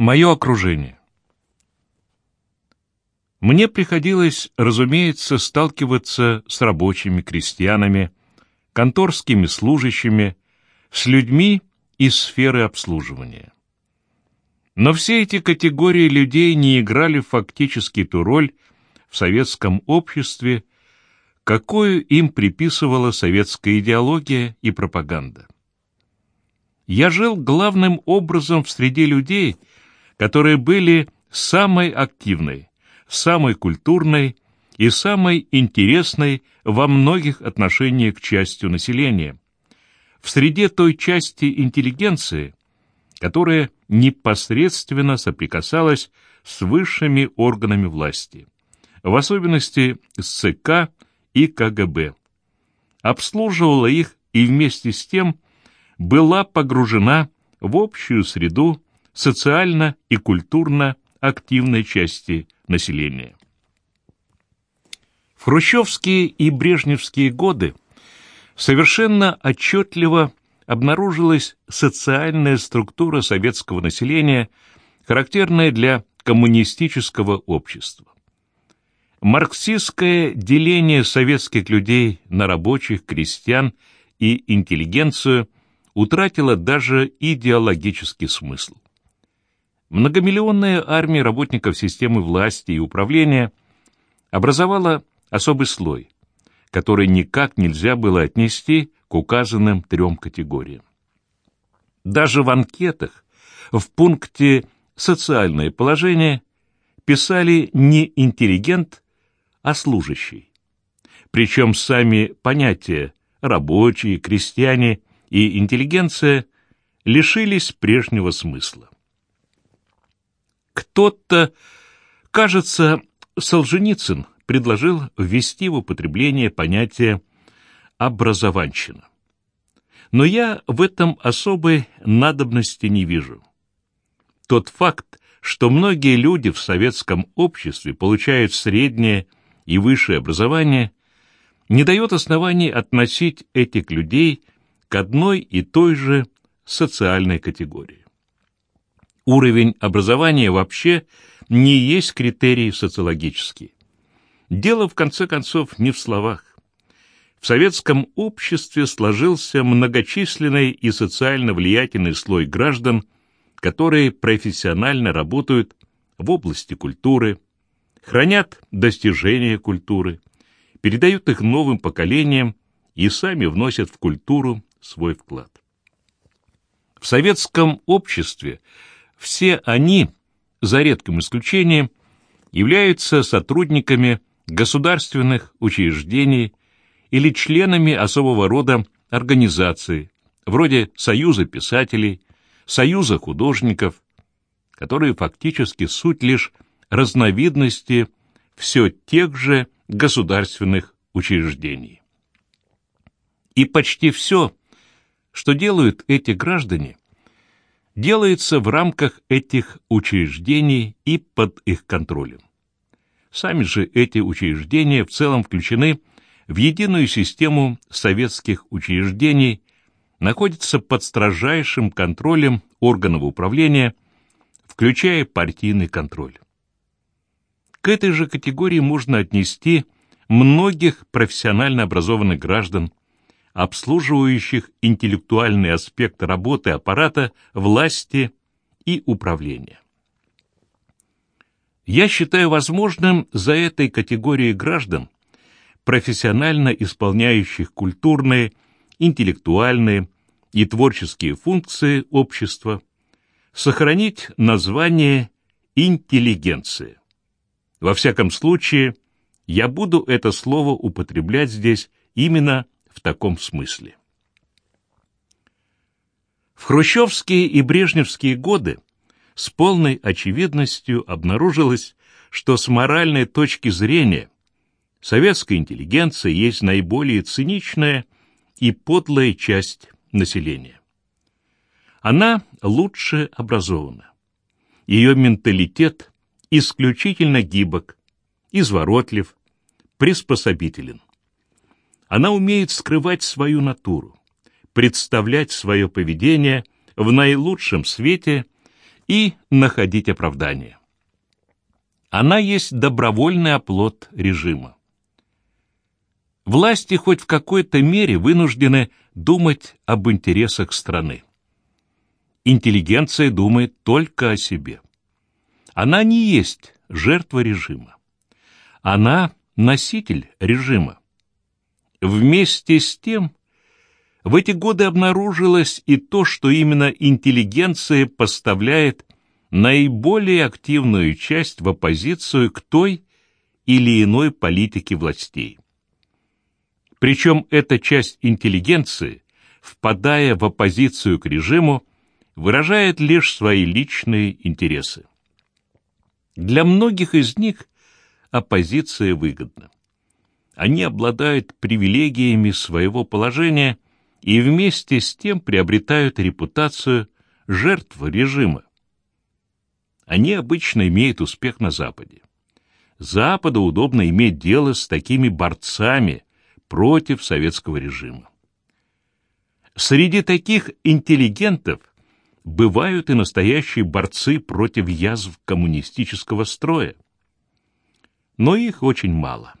Мое окружение. Мне приходилось, разумеется, сталкиваться с рабочими, крестьянами, конторскими служащими, с людьми из сферы обслуживания. Но все эти категории людей не играли фактически ту роль в советском обществе, какую им приписывала советская идеология и пропаганда. Я жил главным образом в среде людей, которые были самой активной, самой культурной и самой интересной во многих отношениях частью населения, в среде той части интеллигенции, которая непосредственно соприкасалась с высшими органами власти, в особенности с ЦК и КГБ, обслуживала их и вместе с тем была погружена в общую среду социально и культурно активной части населения. В хрущевские и брежневские годы совершенно отчетливо обнаружилась социальная структура советского населения, характерная для коммунистического общества. Марксистское деление советских людей на рабочих, крестьян и интеллигенцию утратило даже идеологический смысл. Многомиллионная армия работников системы власти и управления образовала особый слой, который никак нельзя было отнести к указанным трем категориям. Даже в анкетах в пункте «Социальное положение» писали не интеллигент, а служащий. Причем сами понятия «рабочие», «крестьяне» и «интеллигенция» лишились прежнего смысла. Кто-то, кажется, Солженицын предложил ввести в употребление понятие «образованщина». Но я в этом особой надобности не вижу. Тот факт, что многие люди в советском обществе получают среднее и высшее образование, не дает оснований относить этих людей к одной и той же социальной категории. Уровень образования вообще не есть критерий социологический. Дело, в конце концов, не в словах. В советском обществе сложился многочисленный и социально влиятельный слой граждан, которые профессионально работают в области культуры, хранят достижения культуры, передают их новым поколениям и сами вносят в культуру свой вклад. В советском обществе все они, за редким исключением, являются сотрудниками государственных учреждений или членами особого рода организаций, вроде Союза писателей, Союза художников, которые фактически суть лишь разновидности все тех же государственных учреждений. И почти все, что делают эти граждане, делается в рамках этих учреждений и под их контролем. Сами же эти учреждения в целом включены в единую систему советских учреждений, находятся под строжайшим контролем органов управления, включая партийный контроль. К этой же категории можно отнести многих профессионально образованных граждан, обслуживающих интеллектуальный аспект работы аппарата власти и управления. Я считаю возможным за этой категорией граждан, профессионально исполняющих культурные, интеллектуальные и творческие функции общества, сохранить название интеллигенция. Во всяком случае, я буду это слово употреблять здесь именно в таком смысле. В хрущевские и брежневские годы с полной очевидностью обнаружилось, что с моральной точки зрения советская интеллигенция есть наиболее циничная и подлая часть населения. Она лучше образована. Ее менталитет исключительно гибок, изворотлив, приспособителен. Она умеет скрывать свою натуру, представлять свое поведение в наилучшем свете и находить оправдание. Она есть добровольный оплот режима. Власти хоть в какой-то мере вынуждены думать об интересах страны. Интеллигенция думает только о себе. Она не есть жертва режима. Она носитель режима. Вместе с тем, в эти годы обнаружилось и то, что именно интеллигенция поставляет наиболее активную часть в оппозицию к той или иной политике властей. Причем эта часть интеллигенции, впадая в оппозицию к режиму, выражает лишь свои личные интересы. Для многих из них оппозиция выгодна. Они обладают привилегиями своего положения и вместе с тем приобретают репутацию жертв режима. Они обычно имеют успех на Западе. Западу удобно иметь дело с такими борцами против советского режима. Среди таких интеллигентов бывают и настоящие борцы против язв коммунистического строя. Но их очень мало.